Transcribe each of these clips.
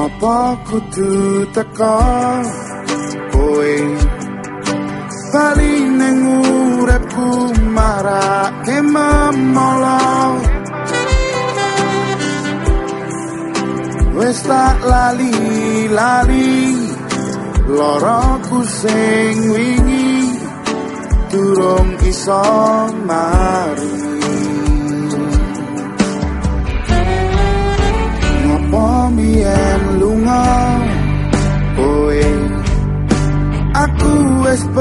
Mapa kudu teka koe Bali neng urepku marak kemamola Wes tak lali-lali Loroku sing wingi Durung iso marak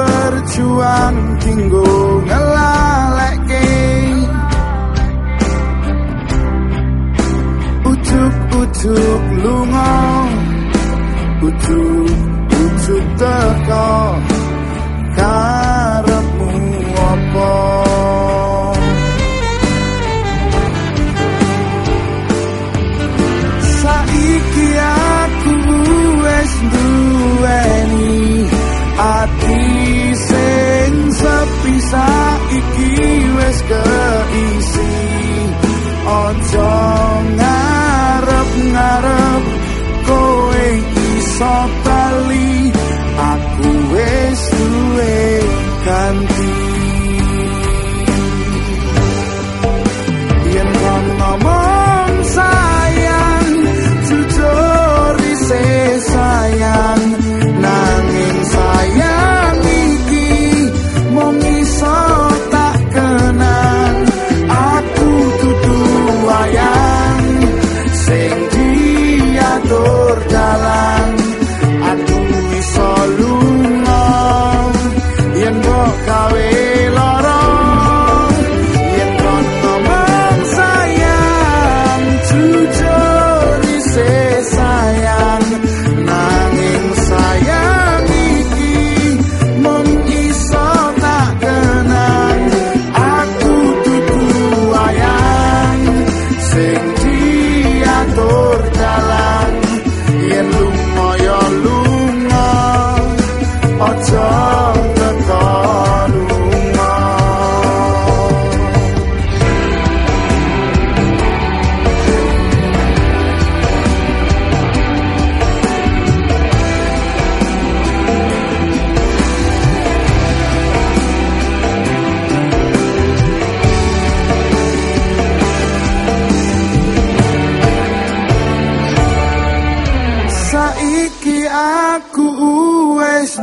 berjuang tinggo ngelalekke Ucuk-ucuk lunga Ucuk-ucuk teko. wis keisi Ojo ngarep ngarep kowe iso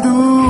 路。